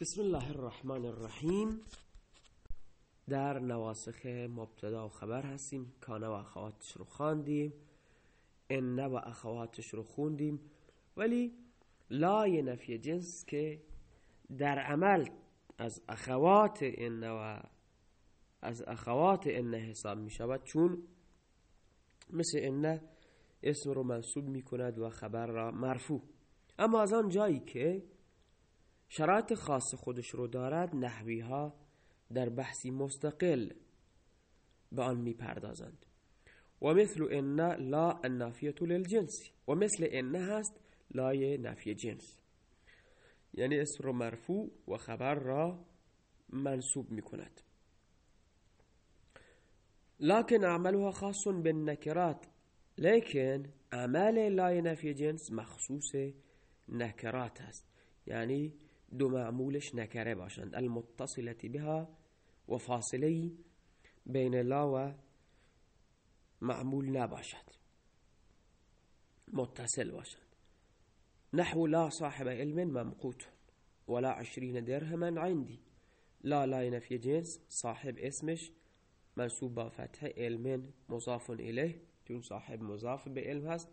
بسم الله الرحمن الرحیم. در نواسخ مبتدا و خبر هستیم. کانه و اخواتش رو خواندیم. ان و اخواتش رو خوندیم. ولی لای نفی جنس که در عمل از اخوات ان و از اخوات ان حساب می شود. چون مثل ان اسم رو منصوب می کند و خبر را مرفوع. اما از آن جایی که شرایط خاص خودش رو دارد نحوی ها در بحثی مستقل به آن می‌پردازند. و مثل ان لا النافیه للجنس. و مثل ان هست لای نفی جنس. یعنی اسم رو مرفوع و خبر را منصوب می کند لكن عملها خاص بالنكرات لیکن عمل لای نفی جنس مخصوص نکرات است یعنی دو معمولش نکره باشند. المتصلتی بها و فاصله بین لا و معمول نباشد. متصل باشند نحو لا صاحب علم ممقوت ولا عشرين درهما عندي. لا لا نفی جنس صاحب اسمش منصوب با فتح علم مضاف الیه چون صاحب مضاف به علم هست.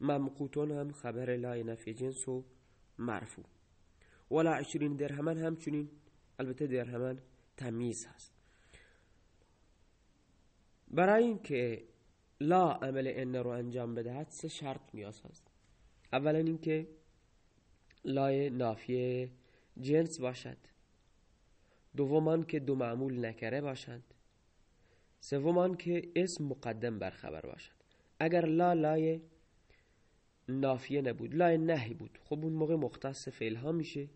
ممقوتون هم خبر لا نفی جنس و مرفوع ولا عشرین درهمن همچنین. البته درهمن تمیز هست. برای اینکه لا عمل ان رو انجام بدهد سه شرط نیاز هست. اولا اینکه لای نافیه جنس باشد. دومان که دو معمول نکره باشند. سومان که اسم مقدم بر خبر باشد. اگر لا لای نافیه نبود لای نهی بود خب اون موقع مختص فعل ها میشه.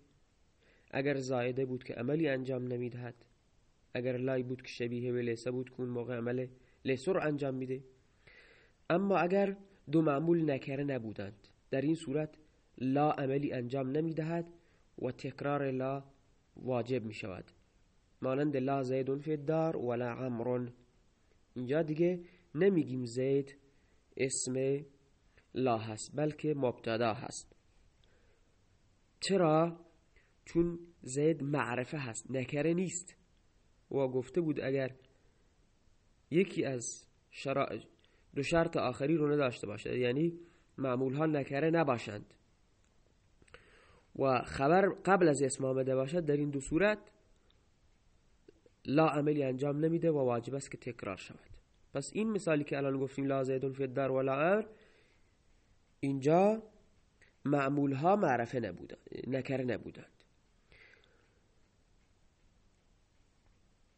اگر زایده بود که عملی انجام نمی‌دهد اگر لای بود که شبیه به لیسه بود که اون موقع عمل لیسه رو انجام میده. اما اگر دو معمول نکره نبودند در این صورت لا عملی انجام نمی‌دهد و تکرار لا واجب می شود مانند لا زیدون فی الدار ولا عمرون. اینجا دیگه نمیگیم زید اسم لا هست بلکه مبتدا هست. چرا؟ چون زید معرفه هست نکره نیست. و گفته بود اگر یکی از شرا... دو شرط آخری رو نداشته باشد یعنی معمول ها نکره نباشند. و خبر قبل از اسم آمده باشد در این دو صورت لا عملی انجام نمیده و واجب است که تکرار شود. پس این مثالی که الان گفتیم لا زیدون فی الدار ولا امر اینجا معمول ها معرفه نبودند نکره نبودند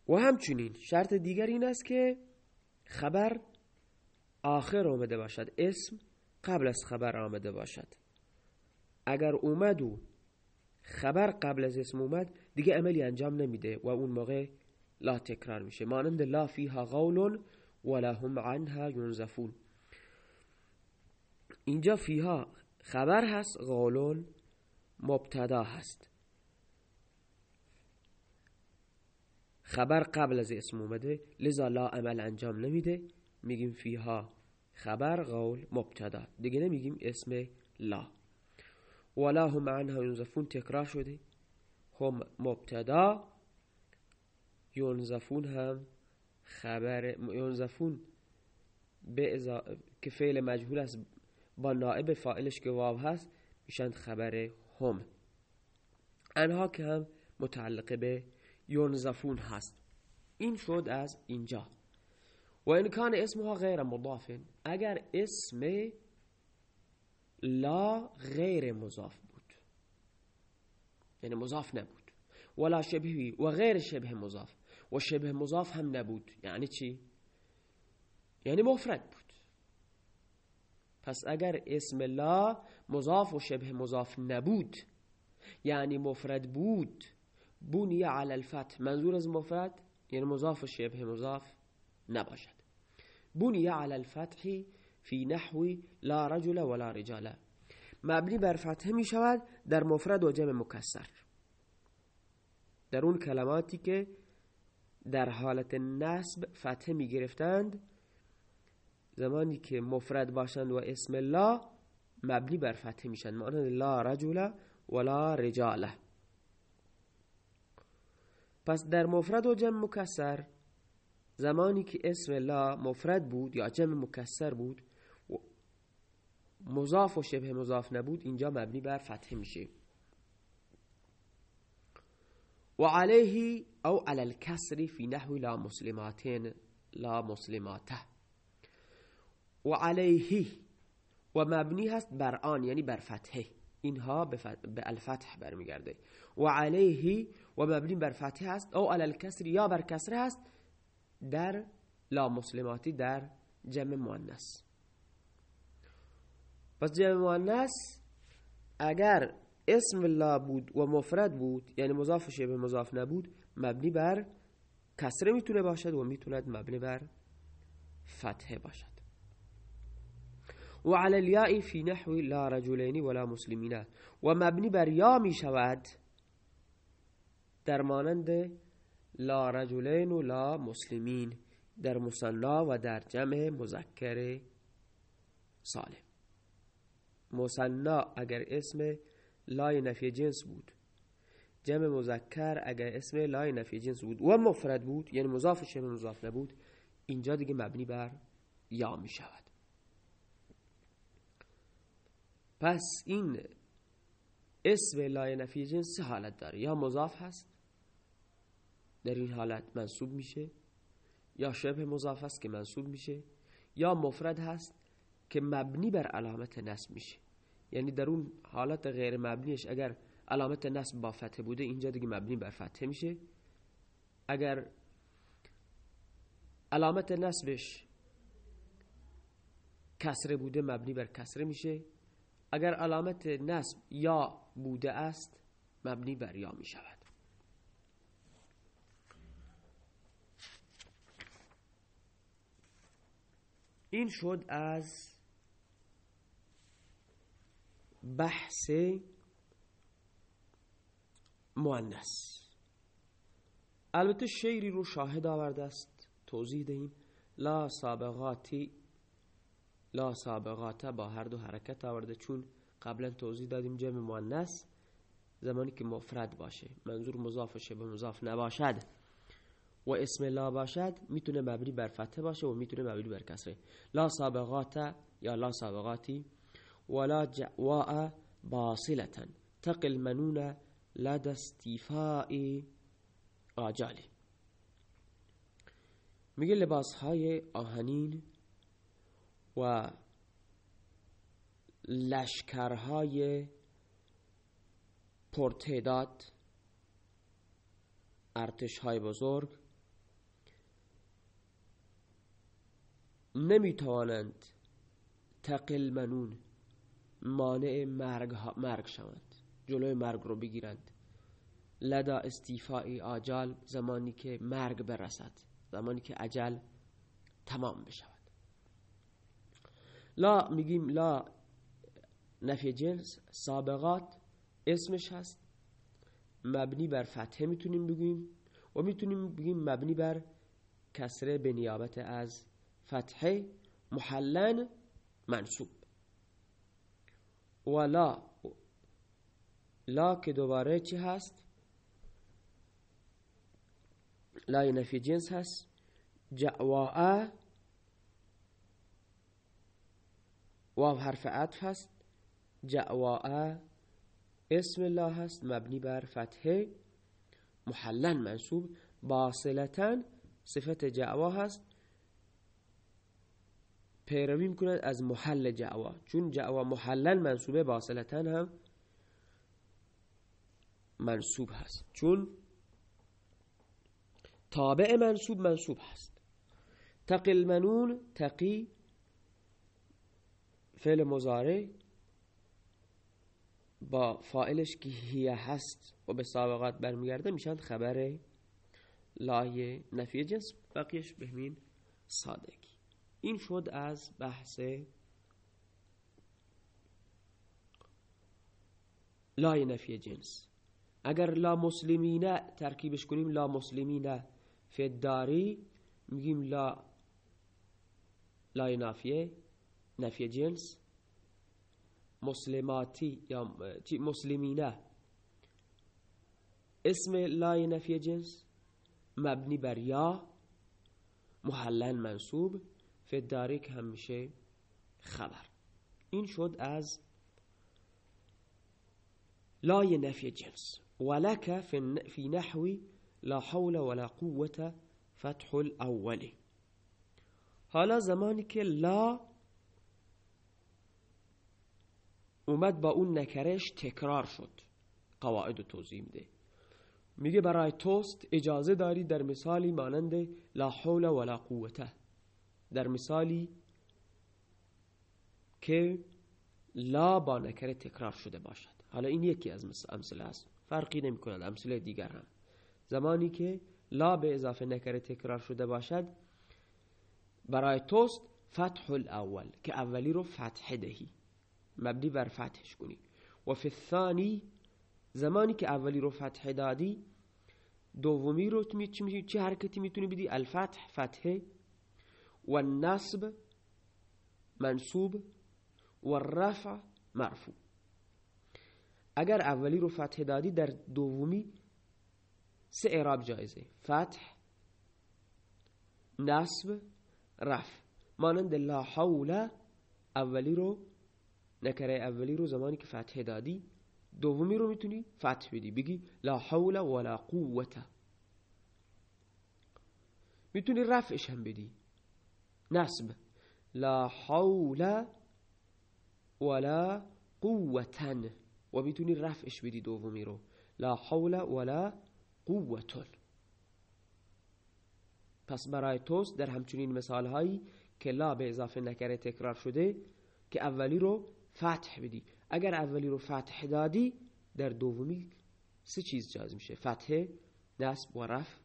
و همچنین شرط دیگر این است که خبر آخر آمده باشد اسم قبل از خبر آمده باشد. اگر اومد و خبر قبل از اسم اومد دیگه عملی انجام نمیده و اون موقع لا تکرار میشه. مانند لا فیها قول ولا هم عنها ینزفون اینجا فیها خبر هست قولون مبتدا هست. خبر قبل از اسم اومده لذا لا عمل انجام نمیده. میگیم فیها خبر قول مبتدا. دیگه نمیگیم اسم لا. ولا هم عنها ینزفون تکرار شده. هم مبتدا ینزفون هم خبر ینزفون به که فعل مجهول است با نائب فاعلش که واو هست میشند خبر هم. انها که هم متعلق به ینزفون هست. این شد از اینجا. و این کان اسمها غیر مضاف. اگر اسم لا غیر مضاف بود. یعنی مضاف نبود. ولا شبهی و غیر شبه مضاف. و شبه مضاف هم نبود. یعنی چی؟ یعنی مفرد بود. پس اگر اسم لا مضاف و شبه مضاف نبود یعنی مفرد بود بنی علی الفتح. منظور از مفرد یعنی مضاف و شبه مضاف نباشد. بنی علی الفتح فی نحوی لا رجل ولا رجال. مبنی بر فتح می شود در مفرد و جمع مکسر. در اون کلماتی که در حالت نسب فتح می گرفتند زمانی که مفرد باشند و اسم لا مبنی بر فتح میشن معنی لا رجل ولا رجاله پس در مفرد و جمع مکسر زمانی که اسم لا مفرد بود یا جمع مکسر بود مضاف و شبه مضاف نبود اینجا مبنی بر فتحه میشه. و علیه او علی الکسری فی نحو لا مسلماتین لا مسلماته و علیه و مبنی هست بر آن یعنی بر فتحه اینها به الفتح برمیگرده. و علیه و مبنی بر فتحه هست. او علی الکسر یا بر کسره هست. در لا مسلماتی در جمع مؤنث. پس جمع مؤنث اگر اسم لا بود و مفرد بود یعنی مضاف شبه مضاف نبود مبنی بر کسره می‌تونه باشد و می‌توند مبنی بر فتحه باشد. و علی الیاء فی نحو لا رجلین ولا مسلمین. و مبنی بر یا می شود در مانند لا رجلین و لا مسلمین در مصنا و در جمع مذکر سالم. مصنا اگر اسم لای نفی جنس بود. جمع مذکر اگر اسم لای نفی جنس بود. و مفرد بود یعنی مضاف شبه مضاف نبود اینجا دیگه مبنی بر یا می شود. پس این اسم لای نفی جنس حالت داره. یا مضاف هست در این حالت منصوب میشه. یا شبه مضاف است که منصوب میشه. یا مفرد هست که مبنی بر علامت نصب میشه. یعنی در اون حالت غیر مبنیش اگر علامت نصب با فتحه بوده اینجا دیگه مبنی بر فتحه میشه. اگر علامت نصبش کسره بوده مبنی بر کسره میشه. اگر علامت نصب یا بوده است مبنی بر یا می این شد از بحث مؤنث. البته شیری رو شاهد آورده است توضیح دهیم. لا سابقاتی لا سابقات با هر دو حرکت آورده چون قبلا توضیح دادیم جمع مؤنث زمانی که مفرد باشه. منظور مضاف شبه مضاف نباشد. و اسم لا باشد می‌تونه مبنی بر فتح باشه و می‌تونه مبنی بر کسره. لا سابقات یا لا سابقاتی ولا جواء باصلتا. تقل منون لدى استیفاء آجالی. میگه لباس های آهنین و لشکرهای پرتعداد ارتشهای بزرگ نمی‌توانند تقل منون مانع مرگ, مرگ شوند. جلوی مرگ رو بگیرند. لدا استیفائی آجال زمانی که مرگ برسد. زمانی که عجل تمام بشود. لا میگیم لا نفی جنس سابقات اسمش هست. مبنی بر فتحه می‌تونیم بگیم و می‌تونیم بگیم مبنی بر کسره به نیابت از فتحه محلن منصوب. و لا لا که دوباره چی هست؟ لا نفی جنس هست. جعواء واو حرف عطف هست. جعواء اسم الله هست مبنی بر فتحه محلن منصوب. باصلتا صفت جعوا هست. پیروی می‌کند از محل جعوا چون جعوا محلن منصوبه باصلتا هم منصوب هست. چون تابع منصوب منصوب هست. تقی المنون تقی فعل مزاره با فائلش که هیه هست و به سابقات برمیگرده میشن خبر لای نفی جنس بقیش بهمین سادگی این شد از بحث لای نفی جنس. اگر لا مسلمینه ترکیبش کنیم لا مسلمینه فداری میگیم لا لای نافیه نفی جنس. مسلماتی یا مسلمینه اسم لای نفی جنس مبنی بر یا محلن منصوب. فداریک هم میشه خبر. این شد از لای نفی جنس. ولك في نحو لا حول ولا قوة فتح الاول. حالا زمانی که لا اومد با اون نکرش تکرار شد. قواعد توضیح میده. میگه برای توست اجازه داری در مثالی مانند لا حول ولا قوته در مثالی که لا با نکره تکرار شده باشد. حالا این یکی از امثله است. فرقی نمی کند امثله دیگر هم. زمانی که لا به اضافه نکره تکرار شده باشد برای توست فتح الاول که اولی رو فتح دهی. مبنی بر فتحش کنی و فی الثانی زمانی که اولی رو فتح دادی دومی رو چه حرکتی می‌تونی بدی؟ الفتح فتحه و النصب منصوب و مرفوع اگر اولی رو فتح دادی در دومی سه اعراب جایزه. فتح نصب رفع. مانند لا حول اولی رو نکره اولی رو زمانی که فتح دادی دومی رو می‌تونی فتح بدی. بگی لا حول ولا قوت می‌تونی رفعش هم بدی. نصب لا حول ولا قوتن و می‌تونی رفعش بدی دومی رو. لا حول ولا قوتن پس برای توست در همچنین مثال هایی که لا به اضافه نکره تکرار شده که اولی رو فتح بدی. اگر اولی رو فتح دادی در دومی سه چیز جاز میشه. فتح نصب و رفع.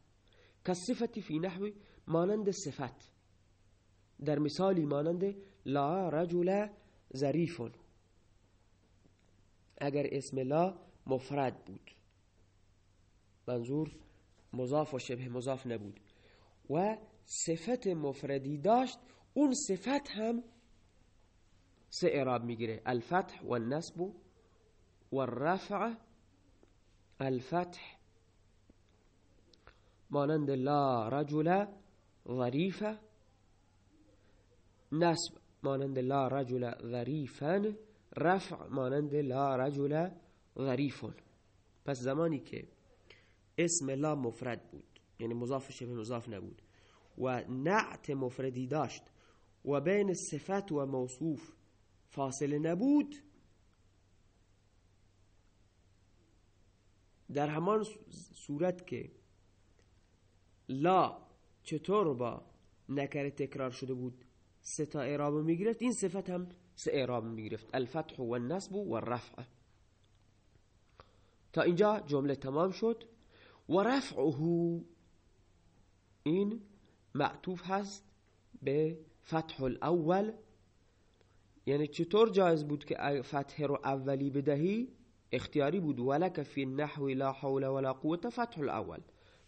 کصفتی فی نحو مانند صفت. در مثالی مانند لا رجل ظریف اگر اسم لا مفرد بود. منظور مضاف و شبه مضاف نبود. و صفت مفردی داشت اون صفت هم سه اعراب می‌گیره. الفتح و النصب و الرفع الفتح. مانند لا رجل ظریفه نصب مانند لا رجل ظریفا رفع مانند لا رجل ظریفون پس زمانی که اسم لا مفرد بود یعنی مضاف شبه مضاف نبود و نعت مفردی داشت و بین صفت و موصوف فاصله نبود در همان صورت که لا چطور با نکره تکرار شده بود؟ سه تا اعراب می‌گرفت. این صفت هم سه اعراب می‌گرفت. الفتح و النصب و الرفع. تا اینجا جمله تمام شد. و رفعه این معطوف هست به فتح الاول. یعنی چطور جایز بود که فتح رو اولی بدهی؟ اختیاری بود. ولک فی النحو لا حول ولا قوت فتح الاول.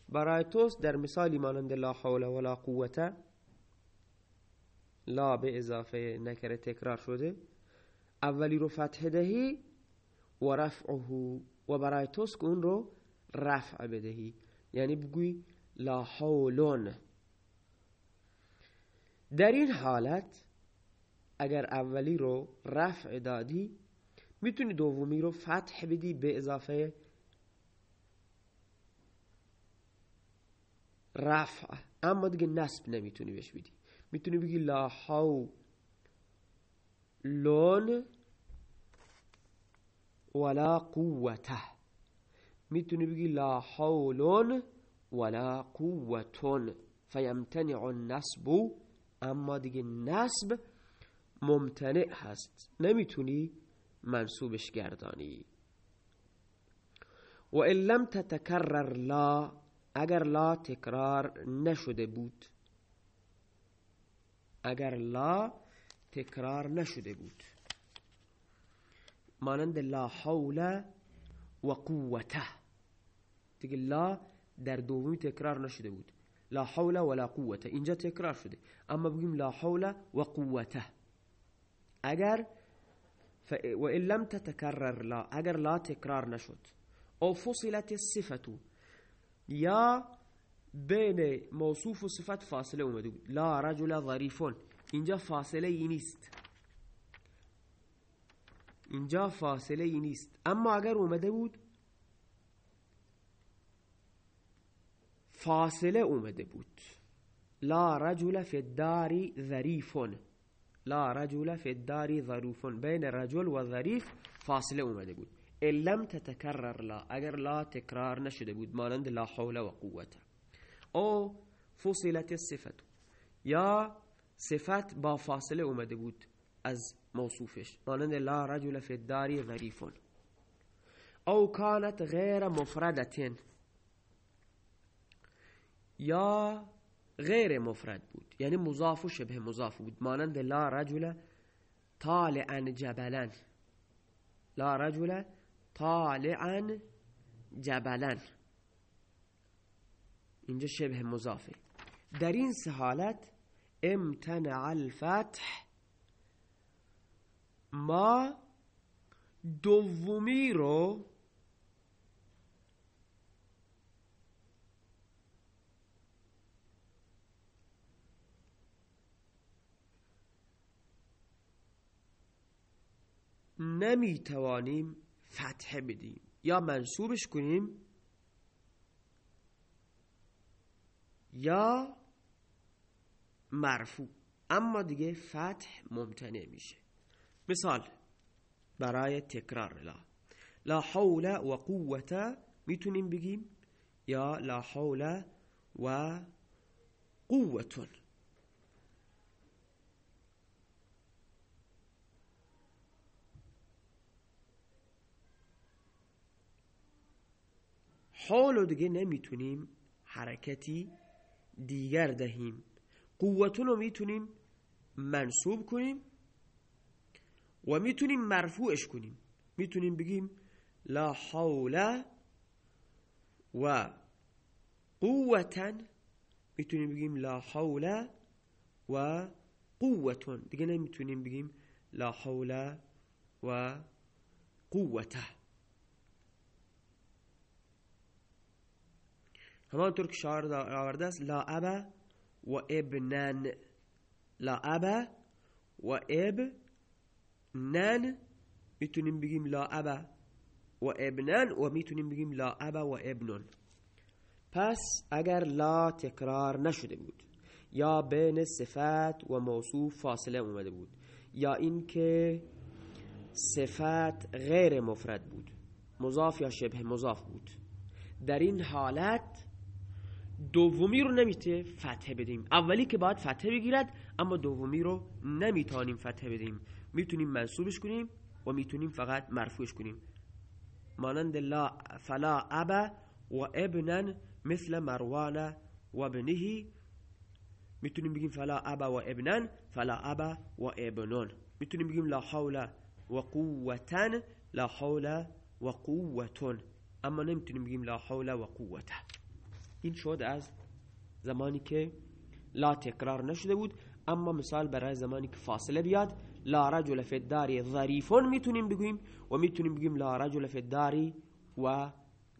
برای توست در مثالی مانند لا حول ولا قوت لا به اضافه نکره تکرار شده. اولی رو فتح دهی و رفعه و برای توست اون رو رفع بدهی. یعنی بگوی لا حولون. در این حالت اگر اولی رو رفع دادی می‌تونی دومی رو فتح بدی به اضافه رفع. اما دیگه نصب نمی‌تونی بهش بدی. میتونی بگی لا حو لون ولا قوته. میتونی بگی لا حولون ولا قوتون فیمتنع النصب اما دیگه نصب ممتنع هست. نمیتونی منصوبش گردانی. و ان لم تتکرر لا اگر لا تکرار نشده بود اگر لا تکرار نشده بود. مانند لا حول و قوته دیگه لا در دومی تکرار نشده بود. لا حول ولا قوته اینجا تکرار شده. اما بگیم لا حول و قوته اگر و ان لم تتكرر لا اگر لا تکرار نشد. أو فصلت الصفة. یا بین موصوف و صفت فاصله اومده بود. لا رجل ظریفون. اینجا فاصله ای نیست. اینجا فاصله ای نیست. اما اگر اومده بود فاصله اومده بود. لا رجل فی الدار ظریفون. لا رجل فی الدار ظروفون بین رجل و ظریف فاصله اومده بود. لم تتکرر لا. اگر لا تکرار نشده بود مانند لا حول و قوت او فصلت الصفت یا صفت با فاصله اومده بود از موصوفش. مانند لا رجل فی الدار ظریفون او كانت غیر مفردتين یا غیر مفرد بود. یعنی مضاف و شبه مضاف بود. مانند لا رجل طالعا جبلا. لا رجل طالعا جبلا. اینجا شبه مضافه. در این سه حالت امتنع الفتح ما دومی رو نمی توانیم فتح بدیم یا منصوبش کنیم یا مرفوع. اما دیگه فتح ممتنع میشه. مثال برای تکرار. لا. لا حول و قوت می‌تونیم بگیم؟ یا لا حول و قوتون حال دیگه نمی‌تونیم حرکتی دیگر دهیم. قوتون رو می‌تونیم منصوب کنیم و می‌تونیم مرفوعش کنیم. می‌تونیم بگیم لا حول و قوتا می‌تونیم بگیم لا حول و قوتون دیگه نمی‌تونیم بگیم لا حول و قوته. همانطور که شاعر آورده است لا ابا و ابنن لا ابا و ابنن می‌تونیم بگیم لا ابا و ابنن و می‌تونیم بگیم لا ابا و ابنن پس اگر لا تکرار نشده بود یا بین صفت و موصوف فاصله اومده بود یا اینکه صفت غیر مفرد بود مضاف یا شبه مضاف بود در این حالت دومی رو نمیته فتحه بدیم. اولی که باید فتحه بگیرد اما دومی رو نمی‌تونیم فتحه بدیم. می‌تونیم منصوبش کنیم و می‌تونیم فقط مرفوعش کنیم. مانند لا فلا ابا و ابنا مثل مروان و ابنه. می‌تونیم بگیم فلا ابا و ابنا فلا ابا و ابنون. می‌تونیم بگیم لا حول و قوتن لا حول و قوتون اما نمی‌تونیم بگیم لا حول و قوته. این شد از زمانی که لا تکرار نشده بود اما مثال برای زمانی که فاصله بیاد لا رجل فی الدار ظریفون می‌تونیم بگویم و می‌تونیم بگیم لا رجل فی الدار و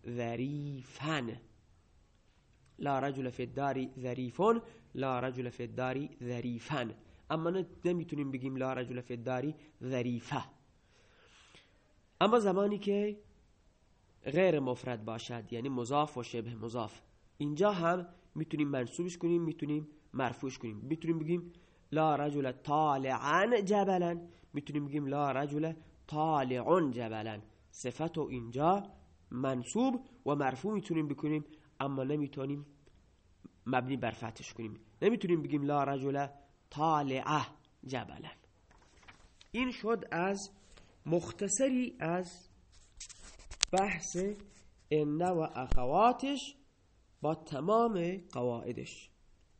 ظریفان لا رجل فی الدار ظریفون لا رجل فی الدار ظریفان اما نمی‌تونیم بگیم لا رجل فی الدار ظریفه. اما زمانی که غیر مفرد باشد یعنی مضاف و شبه مضاف اینجا هم می‌تونیم منصوبش کنیم می‌تونیم مرفوعش کنیم. می‌تونیم بگیم لا رجل طالعا جبلا. می‌تونیم بگیم لا رجل طالعون جبلا. صفت اینجا منصوب و مرفوع می‌تونیم بکنیم اما نمی‌تونیم مبنی بر فتحش کنیم. نمی‌تونیم بگیم لا رجل طالعه جبلا. این شد از مختصری از بحث ان و اخواتش. با تمام قواعدش.